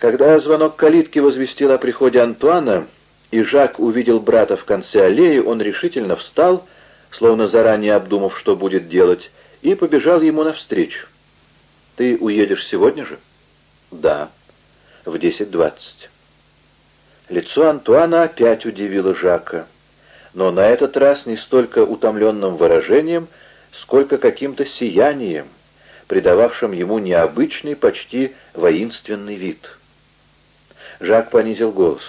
Когда звонок калитки возвестил о приходе Антуана, и Жак увидел брата в конце аллеи, он решительно встал, словно заранее обдумав, что будет делать, и побежал ему навстречу. «Ты уедешь сегодня же?» «Да, в десять двадцать». Лицо Антуана опять удивило Жака, но на этот раз не столько утомленным выражением, сколько каким-то сиянием, придававшим ему необычный, почти воинственный вид. Жак понизил голос.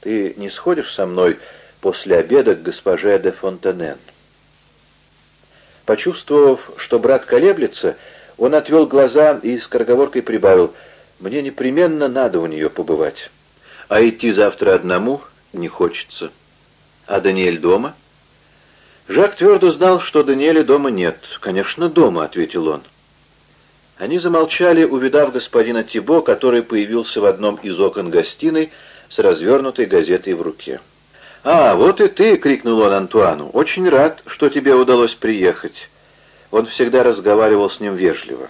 «Ты не сходишь со мной после обеда к госпоже де Фонтенен?» Почувствовав, что брат колеблется, он отвел глаза и с скороговоркой прибавил, «Мне непременно надо у нее побывать, а идти завтра одному не хочется». «А Даниэль дома?» Жак твердо знал, что Даниэля дома нет. «Конечно, дома», — ответил он. Они замолчали, увидав господина Тибо, который появился в одном из окон гостиной с развернутой газетой в руке. «А, вот и ты!» — крикнул он Антуану. «Очень рад, что тебе удалось приехать». Он всегда разговаривал с ним вежливо.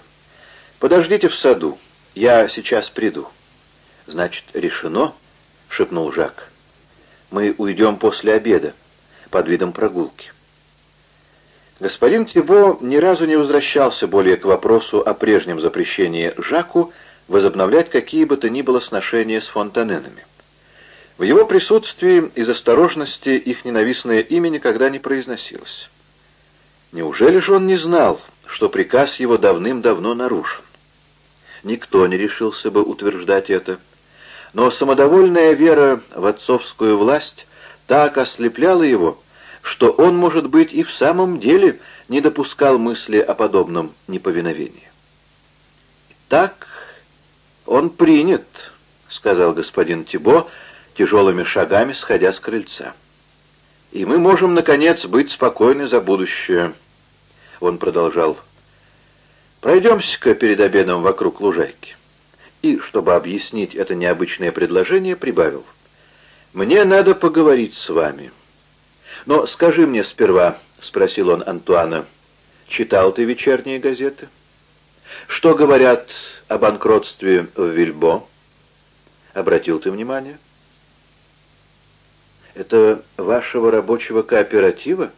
«Подождите в саду, я сейчас приду». «Значит, решено?» — шепнул Жак. «Мы уйдем после обеда, под видом прогулки». Господин Тибо ни разу не возвращался более к вопросу о прежнем запрещении Жаку возобновлять какие бы то ни было сношения с фонтаненами. В его присутствии из осторожности их ненавистное имя никогда не произносилось. Неужели же он не знал, что приказ его давным-давно нарушен? Никто не решился бы утверждать это. Но самодовольная вера в отцовскую власть так ослепляла его, что он, может быть, и в самом деле не допускал мысли о подобном неповиновении. «Так он принят», — сказал господин Тибо, тяжелыми шагами сходя с крыльца. «И мы можем, наконец, быть спокойны за будущее», — он продолжал. «Пройдемся-ка перед обедом вокруг лужайки». И, чтобы объяснить это необычное предложение, прибавил. «Мне надо поговорить с вами». «Но скажи мне сперва», — спросил он Антуана, — «читал ты вечерние газеты?» «Что говорят о банкротстве в Вильбо?» «Обратил ты внимание?» «Это вашего рабочего кооператива?»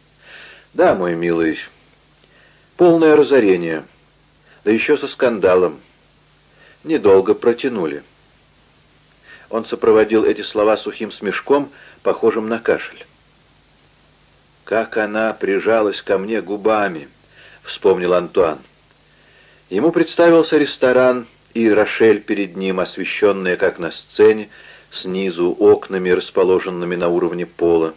«Да, мой милый. Полное разорение. Да еще со скандалом. Недолго протянули». Он сопроводил эти слова сухим смешком, похожим на кашель. «Как она прижалась ко мне губами!» — вспомнил Антуан. Ему представился ресторан и Рошель перед ним, освещенная, как на сцене, снизу окнами, расположенными на уровне пола.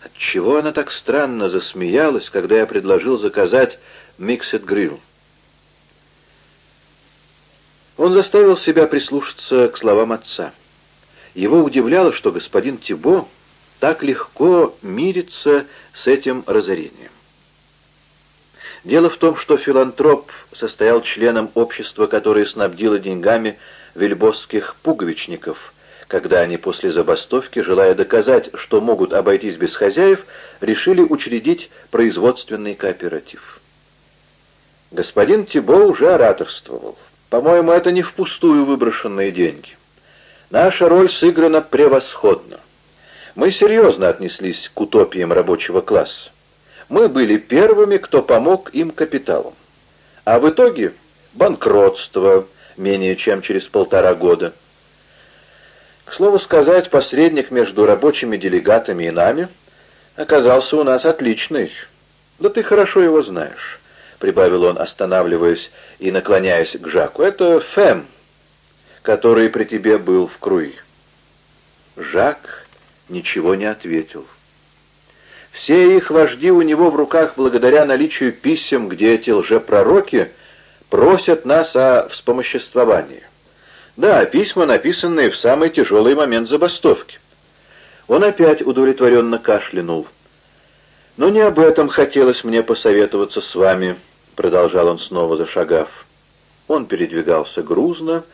Отчего она так странно засмеялась, когда я предложил заказать миксед грилл? Он заставил себя прислушаться к словам отца. Его удивляло, что господин Тибо так легко мириться с этим разорением. Дело в том, что филантроп состоял членом общества, которое снабдило деньгами вельбосских пуговичников, когда они после забастовки, желая доказать, что могут обойтись без хозяев, решили учредить производственный кооператив. Господин Тибо уже ораторствовал. По-моему, это не впустую выброшенные деньги. Наша роль сыграна превосходно. Мы серьезно отнеслись к утопиям рабочего класса. Мы были первыми, кто помог им капиталом. А в итоге банкротство менее чем через полтора года. К слову сказать, посредник между рабочими делегатами и нами оказался у нас отличный. Да ты хорошо его знаешь, — прибавил он, останавливаясь и наклоняясь к Жаку. Это Фэм, который при тебе был в Круи. Жак ничего не ответил. Все их вожди у него в руках благодаря наличию писем, где эти лжепророки просят нас о вспомоществовании. Да, письма, написанные в самый тяжелый момент забастовки. Он опять удовлетворенно кашлянул. «Но не об этом хотелось мне посоветоваться с вами», — продолжал он снова зашагав. Он передвигался грузно,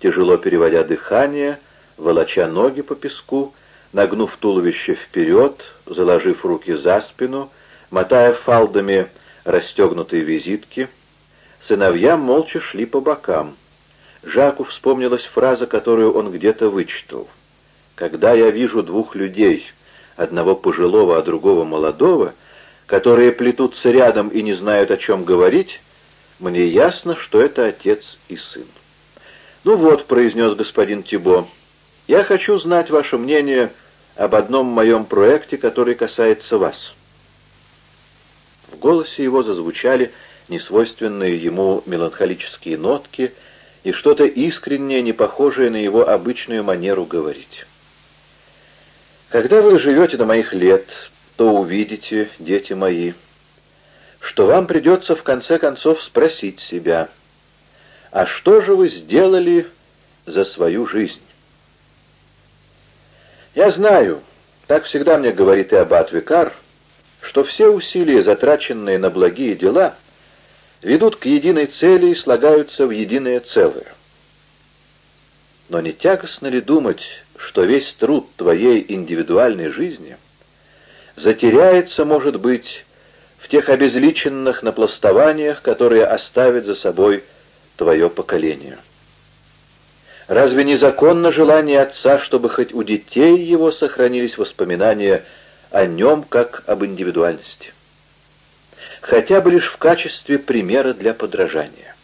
тяжело переводя дыхание, волоча ноги по песку, нагнув туловище вперед, заложив руки за спину, мотая фалдами расстегнутые визитки. Сыновья молча шли по бокам. Жаку вспомнилась фраза, которую он где-то вычитал. «Когда я вижу двух людей, одного пожилого, а другого молодого, которые плетутся рядом и не знают, о чем говорить, мне ясно, что это отец и сын». «Ну вот», — произнес господин Тибо, — «я хочу знать ваше мнение об одном моем проекте, который касается вас». В голосе его зазвучали несвойственные ему меланхолические нотки и что-то искреннее, не похожее на его обычную манеру говорить. «Когда вы живете до моих лет, то увидите, дети мои, что вам придется в конце концов спросить себя, а что же вы сделали за свою жизнь?» Я знаю, так всегда мне говорит и аббат Викар, что все усилия, затраченные на благие дела, ведут к единой цели и слагаются в единое целое. Но не тягостно ли думать, что весь труд твоей индивидуальной жизни затеряется, может быть, в тех обезличенных напластованиях, которые оставит за собой твое поколение? Разве не законно желание отца, чтобы хоть у детей его сохранились воспоминания о нем как об индивидуальности? Хотя бы лишь в качестве примера для подражания.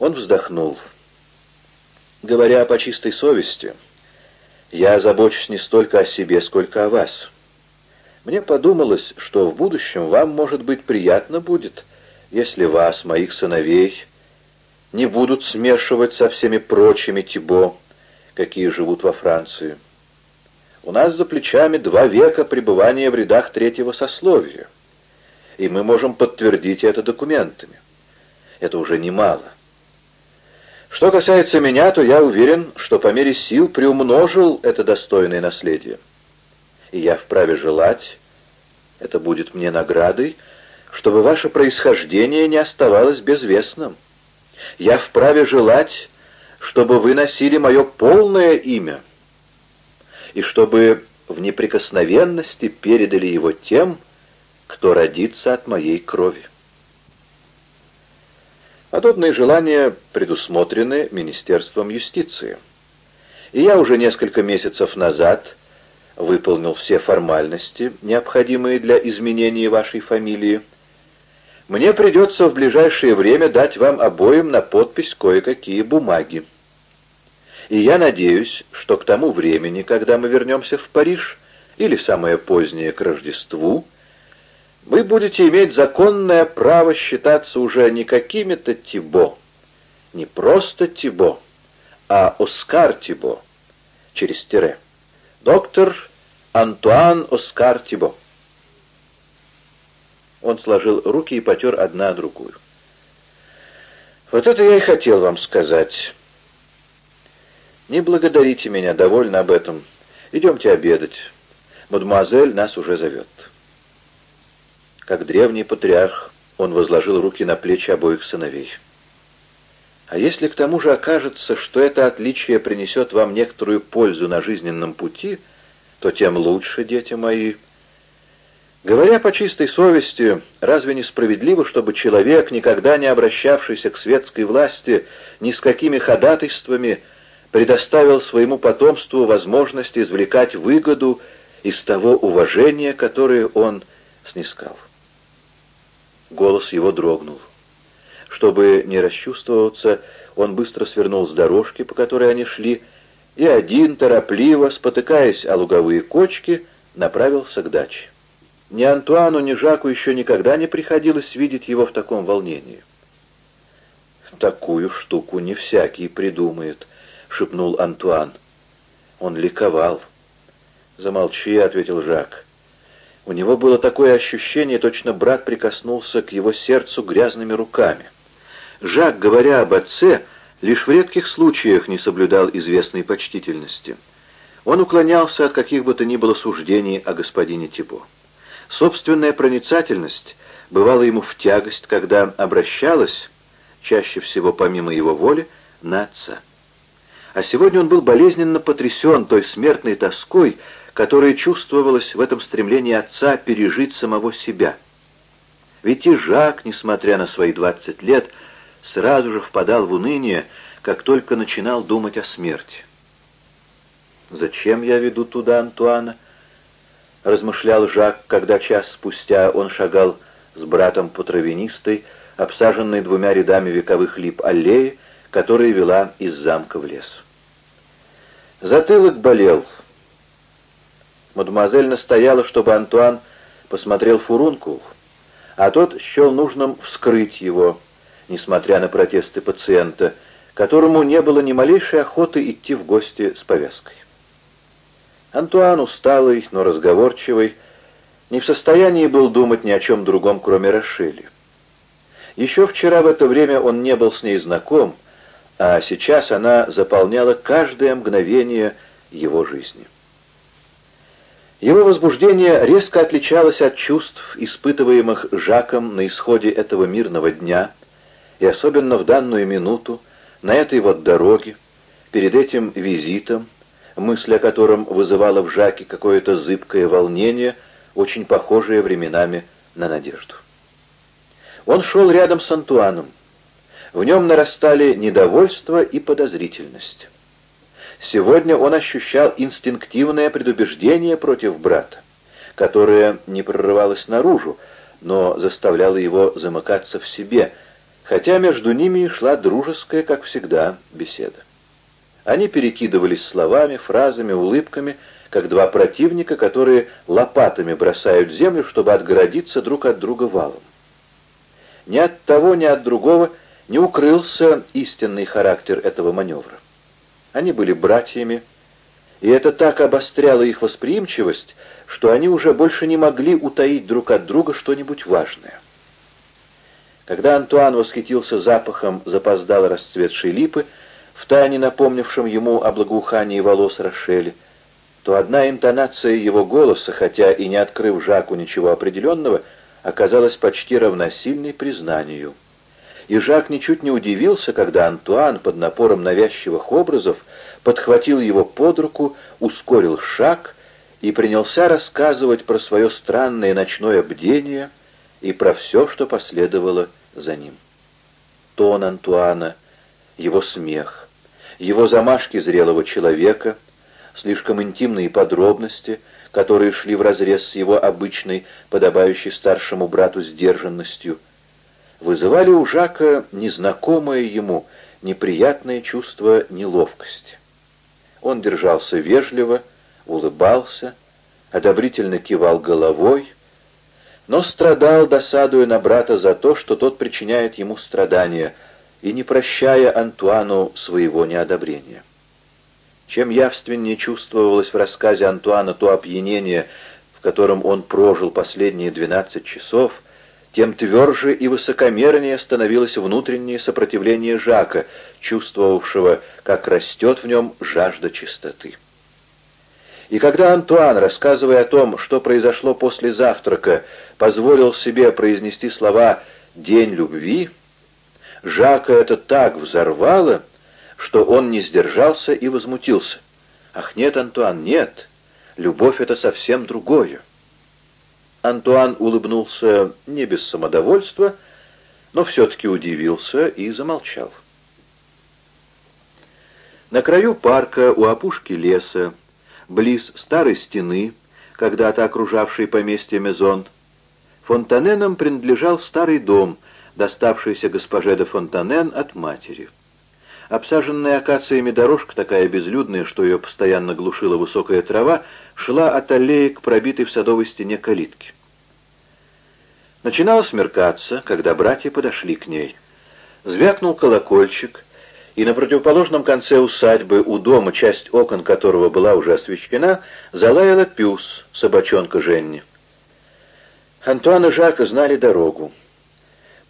Он вздохнул. Говоря по чистой совести, я забочусь не столько о себе, сколько о вас. Мне подумалось, что в будущем вам, может быть, приятно будет, если вас, моих сыновей, не будут смешивать со всеми прочими Тибо, какие живут во Франции. У нас за плечами два века пребывания в рядах третьего сословия, и мы можем подтвердить это документами. Это уже немало. Что касается меня, то я уверен, что по мере сил приумножил это достойное наследие. И я вправе желать, это будет мне наградой, чтобы ваше происхождение не оставалось безвестным я вправе желать, чтобы вы носили мое полное имя, и чтобы в неприкосновенности передали его тем, кто родится от моей крови. Подобные желания предусмотрены Министерством юстиции. И я уже несколько месяцев назад выполнил все формальности, необходимые для изменения вашей фамилии, мне придется в ближайшее время дать вам обоим на подпись кое-какие бумаги. И я надеюсь, что к тому времени, когда мы вернемся в Париж, или самое позднее к Рождеству, вы будете иметь законное право считаться уже не какими-то Тибо, не просто Тибо, а Оскар Тибо, через тире. Доктор Антуан Оскар Тибо. Он сложил руки и потер одна другую. «Вот это я и хотел вам сказать. Не благодарите меня, довольно об этом. Идемте обедать. Мадемуазель нас уже зовет». Как древний патриарх, он возложил руки на плечи обоих сыновей. А если к тому же окажется, что это отличие принесет вам некоторую пользу на жизненном пути, то тем лучше, дети мои, — Говоря по чистой совести, разве не справедливо, чтобы человек, никогда не обращавшийся к светской власти ни с какими ходатайствами, предоставил своему потомству возможность извлекать выгоду из того уважения, которое он снискал? Голос его дрогнул. Чтобы не расчувствоваться, он быстро свернул с дорожки, по которой они шли, и один, торопливо, спотыкаясь о луговые кочки, направился к даче. Ни Антуану, ни Жаку еще никогда не приходилось видеть его в таком волнении. «Такую штуку не всякий придумает», — шепнул Антуан. Он ликовал. «Замолчи», — ответил Жак. У него было такое ощущение, точно брат прикоснулся к его сердцу грязными руками. Жак, говоря об отце, лишь в редких случаях не соблюдал известной почтительности. Он уклонялся от каких бы то ни было суждений о господине Тибо. Собственная проницательность бывала ему в тягость, когда обращалась, чаще всего помимо его воли, на отца. А сегодня он был болезненно потрясен той смертной тоской, которая чувствовалась в этом стремлении отца пережить самого себя. Ведь и Жак, несмотря на свои двадцать лет, сразу же впадал в уныние, как только начинал думать о смерти. «Зачем я веду туда Антуана?» — размышлял Жак, когда час спустя он шагал с братом по травянистой, обсаженной двумя рядами вековых лип аллеи, которая вела из замка в лес. Затылок болел. Мадемуазель настояла, чтобы Антуан посмотрел фурункул, а тот счел нужным вскрыть его, несмотря на протесты пациента, которому не было ни малейшей охоты идти в гости с повязкой. Антуан, усталый, но разговорчивый, не в состоянии был думать ни о чем другом, кроме Рошели. Еще вчера в это время он не был с ней знаком, а сейчас она заполняла каждое мгновение его жизни. Его возбуждение резко отличалось от чувств, испытываемых Жаком на исходе этого мирного дня, и особенно в данную минуту, на этой вот дороге, перед этим визитом, мысль о котором вызывала в Жаке какое-то зыбкое волнение, очень похожее временами на надежду. Он шел рядом с Антуаном. В нем нарастали недовольство и подозрительность. Сегодня он ощущал инстинктивное предубеждение против брата, которое не прорывалось наружу, но заставляло его замыкаться в себе, хотя между ними шла дружеская, как всегда, беседа. Они перекидывались словами, фразами, улыбками, как два противника, которые лопатами бросают землю, чтобы отгородиться друг от друга валом. Ни от того, ни от другого не укрылся истинный характер этого маневра. Они были братьями, и это так обостряло их восприимчивость, что они уже больше не могли утаить друг от друга что-нибудь важное. Когда Антуан восхитился запахом запоздало расцветшей липы, втайне напомнившим ему о благоухании волос Рошели, то одна интонация его голоса, хотя и не открыв Жаку ничего определенного, оказалась почти равносильной признанию. И Жак ничуть не удивился, когда Антуан под напором навязчивых образов подхватил его под руку, ускорил шаг и принялся рассказывать про свое странное ночное бдение и про все, что последовало за ним. Тон Антуана, его смех, его замашки зрелого человека, слишком интимные подробности, которые шли вразрез с его обычной, подобающей старшему брату сдержанностью, вызывали у Жака незнакомое ему неприятное чувство неловкости. Он держался вежливо, улыбался, одобрительно кивал головой, но страдал, досадуя на брата за то, что тот причиняет ему страдания, и не прощая Антуану своего неодобрения. Чем явственнее чувствовалось в рассказе Антуана то опьянение, в котором он прожил последние двенадцать часов, тем тверже и высокомернее становилось внутреннее сопротивление Жака, чувствовавшего, как растет в нем жажда чистоты. И когда Антуан, рассказывая о том, что произошло после завтрака, позволил себе произнести слова «день любви», Жака это так взорвало, что он не сдержался и возмутился. «Ах, нет, Антуан, нет! Любовь — это совсем другое!» Антуан улыбнулся не без самодовольства, но все-таки удивился и замолчал. На краю парка, у опушки леса, близ старой стены, когда-то окружавшей поместье Мезон, Фонтаненам принадлежал старый дом — доставшейся госпоже де Фонтанен от матери. Обсаженная акациями дорожка, такая безлюдная, что ее постоянно глушила высокая трава, шла от аллеи к пробитой в садовой стене калитке. Начинало смеркаться, когда братья подошли к ней. Звякнул колокольчик, и на противоположном конце усадьбы, у дома, часть окон которого была уже освещена, залаяла пюс, собачонка Женни. Антуан и Жак знали дорогу.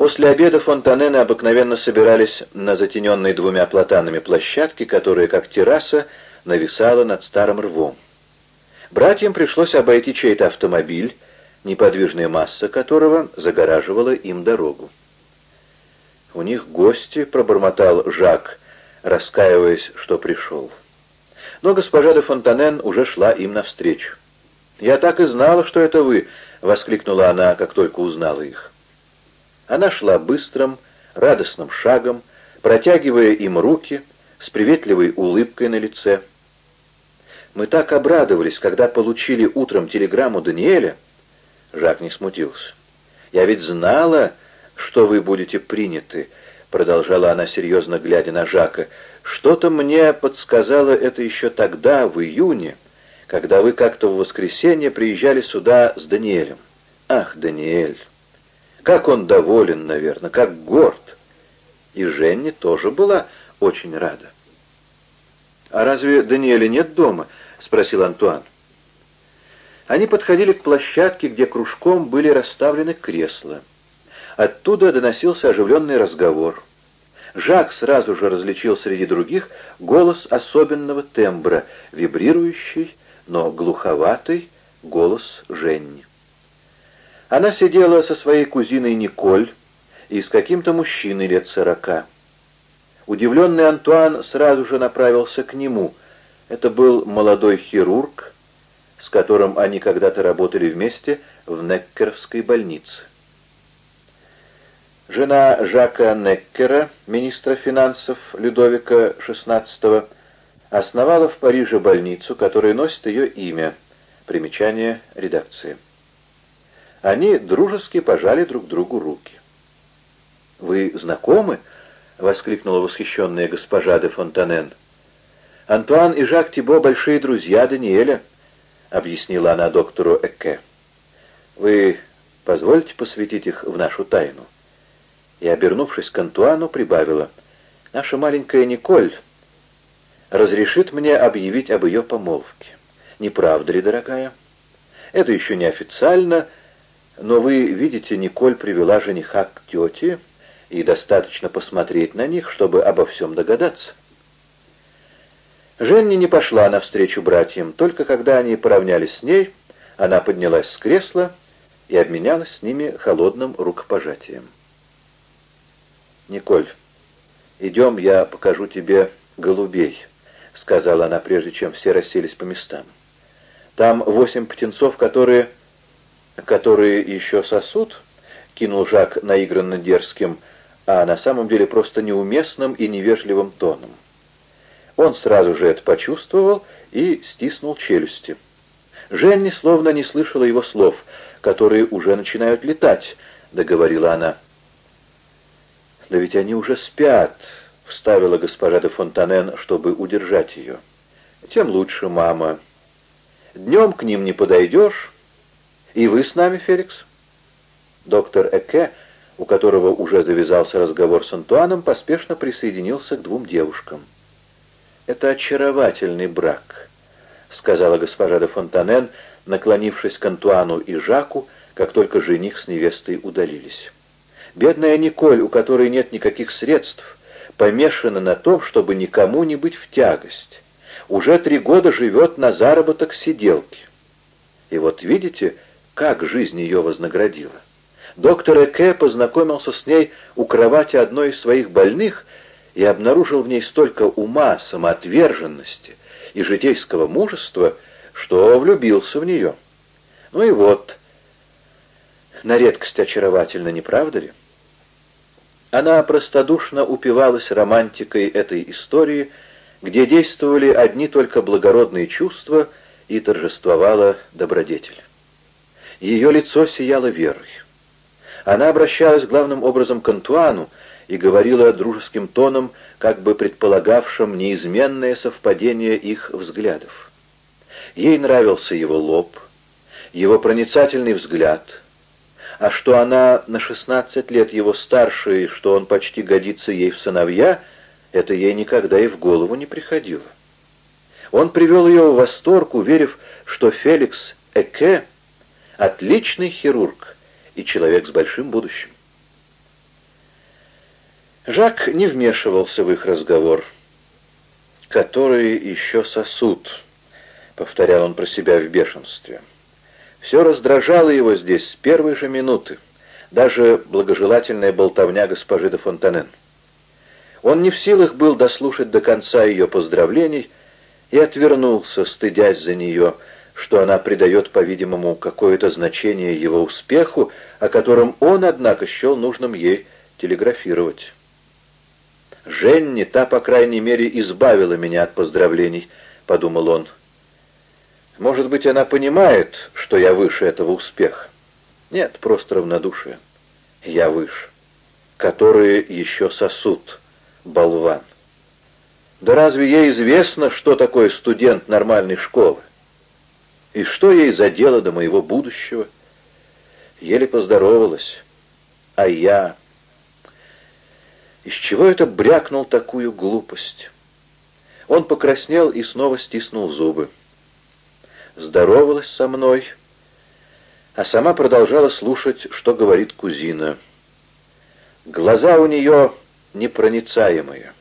После обеда фонтанены обыкновенно собирались на затененной двумя платанами площадке, которая, как терраса, нависала над старым рвом. Братьям пришлось обойти чей-то автомобиль, неподвижная масса которого загораживала им дорогу. «У них гости», — пробормотал Жак, раскаиваясь, что пришел. Но госпожа де Фонтанен уже шла им навстречу. «Я так и знала, что это вы!» — воскликнула она, как только узнала их. Она шла быстрым, радостным шагом, протягивая им руки с приветливой улыбкой на лице. Мы так обрадовались, когда получили утром телеграмму Даниэля. Жак не смутился. «Я ведь знала, что вы будете приняты», — продолжала она, серьезно глядя на Жака. «Что-то мне подсказало это еще тогда, в июне, когда вы как-то в воскресенье приезжали сюда с Даниэлем. Ах, Даниэль! Как он доволен, наверное, как горд!» И Женни тоже была очень рада. «А разве Даниэля нет дома?» — спросил Антуан. Они подходили к площадке, где кружком были расставлены кресла. Оттуда доносился оживленный разговор. Жак сразу же различил среди других голос особенного тембра, вибрирующий, но глуховатый голос Женни. Она сидела со своей кузиной Николь и с каким-то мужчиной лет сорока. Удивленный Антуан сразу же направился к нему. Это был молодой хирург, с которым они когда-то работали вместе в Неккеровской больнице. Жена Жака Неккера, министра финансов Людовика XVI, основала в Париже больницу, которая носит ее имя. Примечание редакции. Они дружески пожали друг другу руки. «Вы знакомы?» — воскликнула восхищенная госпожа де Фонтанен. «Антуан и Жак Тибо — большие друзья Даниэля», — объяснила она доктору Экке. «Вы позвольте посвятить их в нашу тайну?» И, обернувшись к Антуану, прибавила, «Наша маленькая Николь разрешит мне объявить об ее помолвке. Не правда ли, дорогая? Это еще не официально, но вы видите, Николь привела жениха к тете, и достаточно посмотреть на них, чтобы обо всем догадаться. Женни не пошла навстречу братьям, только когда они поравнялись с ней, она поднялась с кресла и обменялась с ними холодным рукопожатием. «Николь, идем, я покажу тебе голубей», — сказала она, прежде чем все расселись по местам. «Там восемь птенцов, которые...» «Которые еще сосут?» — кинул Жак наигранно дерзким, а на самом деле просто неуместным и невежливым тоном. Он сразу же это почувствовал и стиснул челюсти. Женни словно не слышала его слов, которые уже начинают летать, — договорила она. «Да ведь они уже спят», — вставила госпожа де Фонтанен, чтобы удержать ее. «Тем лучше, мама. Днем к ним не подойдешь. И вы с нами, Феликс?» Доктор Эке, у которого уже завязался разговор с Антуаном, поспешно присоединился к двум девушкам. «Это очаровательный брак», — сказала госпожа де Фонтанен, наклонившись к Антуану и Жаку, как только жених с невестой удалились. Бедная Николь, у которой нет никаких средств, помешана на том, чтобы никому не быть в тягость. Уже три года живет на заработок сиделки. И вот видите, как жизнь ее вознаградила. Доктор Эке познакомился с ней у кровати одной из своих больных и обнаружил в ней столько ума, самоотверженности и житейского мужества, что влюбился в нее. Ну и вот, на редкость очаровательно, не правда ли? Она простодушно упивалась романтикой этой истории, где действовали одни только благородные чувства и торжествовала добродетель. Ее лицо сияло верой. Она обращалась главным образом к Антуану и говорила дружеским тоном, как бы предполагавшим неизменное совпадение их взглядов. Ей нравился его лоб, его проницательный взгляд — а что она на 16 лет его старше и что он почти годится ей в сыновья, это ей никогда и в голову не приходило. Он привел ее в восторг, уверив, что Феликс Эке — отличный хирург и человек с большим будущим. Жак не вмешивался в их разговор. «Которые еще сосуд», — повторял он про себя в бешенстве. Все раздражало его здесь с первой же минуты, даже благожелательная болтовня госпожи де Фонтанен. Он не в силах был дослушать до конца ее поздравлений и отвернулся, стыдясь за нее, что она придает, по-видимому, какое-то значение его успеху, о котором он, однако, счел нужным ей телеграфировать. «Женни, та, по крайней мере, избавила меня от поздравлений», — подумал он. «Может быть, она понимает, что я выше этого успеха? Нет, просто равнодушие. Я выше. Которые еще сосут, болван. Да разве ей известно, что такое студент нормальной школы? И что ей за дело до моего будущего? Еле поздоровалась. А я... Из чего это брякнул такую глупость? Он покраснел и снова стиснул зубы. Здоровалась со мной, а сама продолжала слушать, что говорит кузина. Глаза у нее непроницаемые.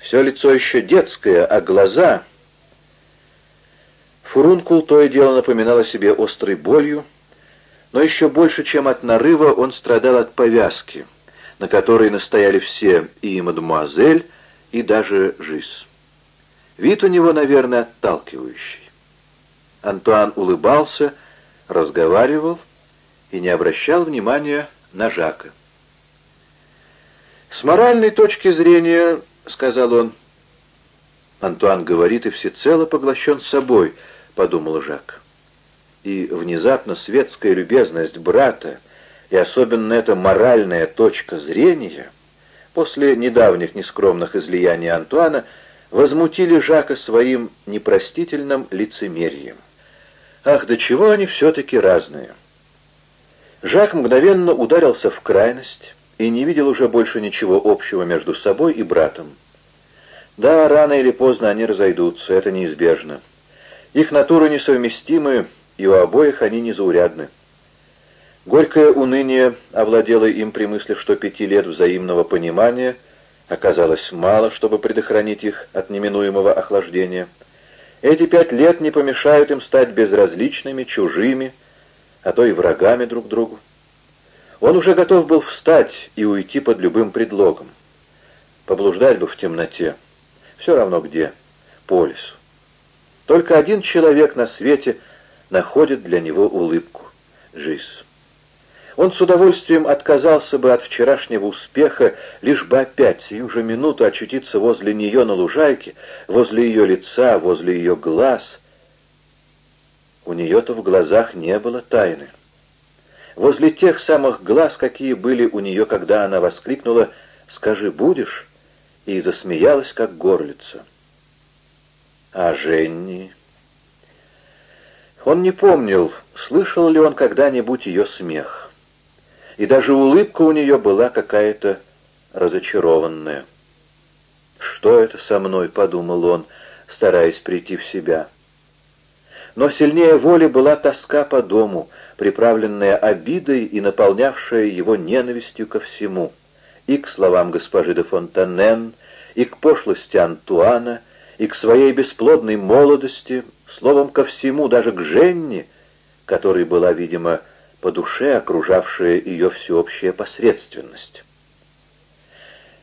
Все лицо еще детское, а глаза... Фурункул то и дело напоминал о себе острой болью, но еще больше, чем от нарыва, он страдал от повязки, на которой настояли все, и мадемуазель, и даже Жиз. Вид у него, наверное, отталкивающий. Антуан улыбался, разговаривал и не обращал внимания на Жака. «С моральной точки зрения, — сказал он, — Антуан говорит и всецело поглощен собой, — подумал Жак и внезапно светская любезность брата, и особенно эта моральная точка зрения, после недавних нескромных излияний Антуана, возмутили Жака своим непростительным лицемерием. Ах, до чего они все-таки разные! Жак мгновенно ударился в крайность и не видел уже больше ничего общего между собой и братом. Да, рано или поздно они разойдутся, это неизбежно. Их натуры несовместимы, и у обоих они незаурядны. Горькое уныние овладело им при мысли, что пяти лет взаимного понимания оказалось мало, чтобы предохранить их от неминуемого охлаждения. Эти пять лет не помешают им стать безразличными, чужими, а то и врагами друг другу. Он уже готов был встать и уйти под любым предлогом. Поблуждать бы в темноте, все равно где, по лесу. Только один человек на свете — находит для него улыбку — жизнь. Он с удовольствием отказался бы от вчерашнего успеха, лишь бы опять сию же минуту очутиться возле нее на лужайке, возле ее лица, возле ее глаз. У нее-то в глазах не было тайны. Возле тех самых глаз, какие были у нее, когда она воскликнула «Скажи, будешь?» и засмеялась, как горлица. А Женни... Он не помнил, слышал ли он когда-нибудь ее смех. И даже улыбка у нее была какая-то разочарованная. «Что это со мной?» — подумал он, стараясь прийти в себя. Но сильнее воли была тоска по дому, приправленная обидой и наполнявшая его ненавистью ко всему, и к словам госпожи де Фонтанен, и к пошлости Антуана, и к своей бесплодной молодости, словом, ко всему, даже к Женне, которой была, видимо, по душе окружавшая ее всеобщая посредственность.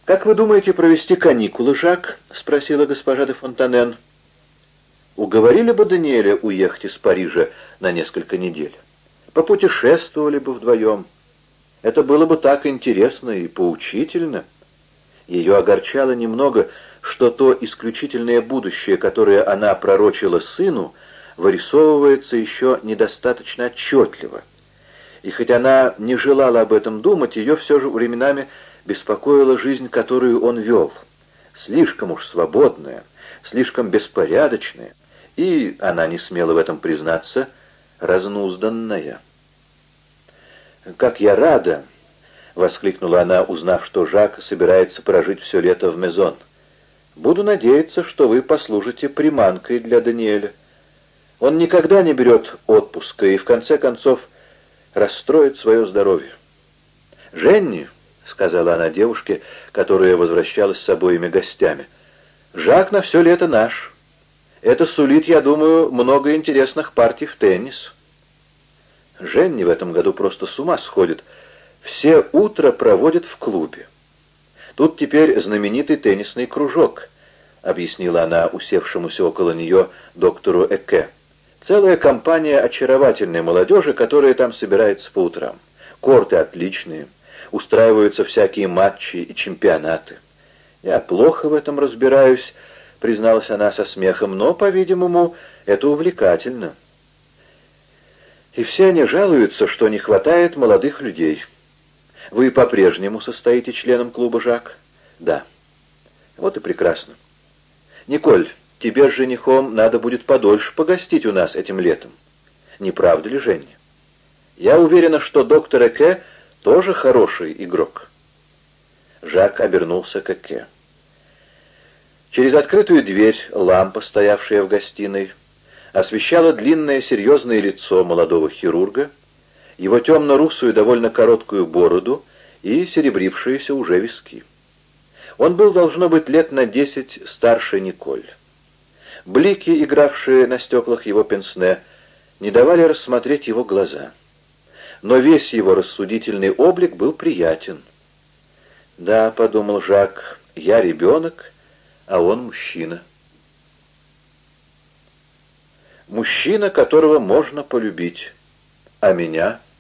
«Как вы думаете провести каникулы, Жак?» — спросила госпожа де Фонтанен. «Уговорили бы Даниэля уехать из Парижа на несколько недель. Попутешествовали бы вдвоем. Это было бы так интересно и поучительно». Ее огорчало немного, что то исключительное будущее, которое она пророчила сыну, вырисовывается еще недостаточно отчетливо. И хоть она не желала об этом думать, ее все же временами беспокоила жизнь, которую он вел. Слишком уж свободная, слишком беспорядочная, и, она не смела в этом признаться, разнузданная. «Как я рада!» — воскликнула она, узнав, что Жак собирается прожить все лето в Мезон — Буду надеяться, что вы послужите приманкой для Даниэля. Он никогда не берет отпуска и, в конце концов, расстроит свое здоровье. «Женни», — сказала она девушке, которая возвращалась с обоими гостями, — «Жак на все лето наш. Это сулит, я думаю, много интересных партий в теннис». Женни в этом году просто с ума сходит. Все утро проводит в клубе. Тут теперь знаменитый теннисный кружок, объяснила она усевшемуся около нее доктору Эке. Целая компания очаровательной молодежи, которая там собирается по утрам. Корты отличные. устраиваются всякие матчи и чемпионаты. Я плохо в этом разбираюсь, призналась она со смехом, но, по-видимому, это увлекательно. И все они жалуются, что не хватает молодых людей. Вы по-прежнему состоите членом клуба «Жак»? Да. Вот и прекрасно. Николь, тебе с женихом надо будет подольше погостить у нас этим летом. Не правда ли, Женя? Я уверена, что доктор Эке тоже хороший игрок. Жак обернулся к Эке. Через открытую дверь лампа, стоявшая в гостиной, освещала длинное серьезное лицо молодого хирурга, его темно-русую довольно короткую бороду и серебрившиеся уже виски. Он был, должно быть, лет на десять старше Николь. Блики, игравшие на стеклах его пенсне, не давали рассмотреть его глаза. Но весь его рассудительный облик был приятен. «Да», — подумал Жак, — «я ребенок, а он мужчина». Мужчина, которого можно полюбить, а меня —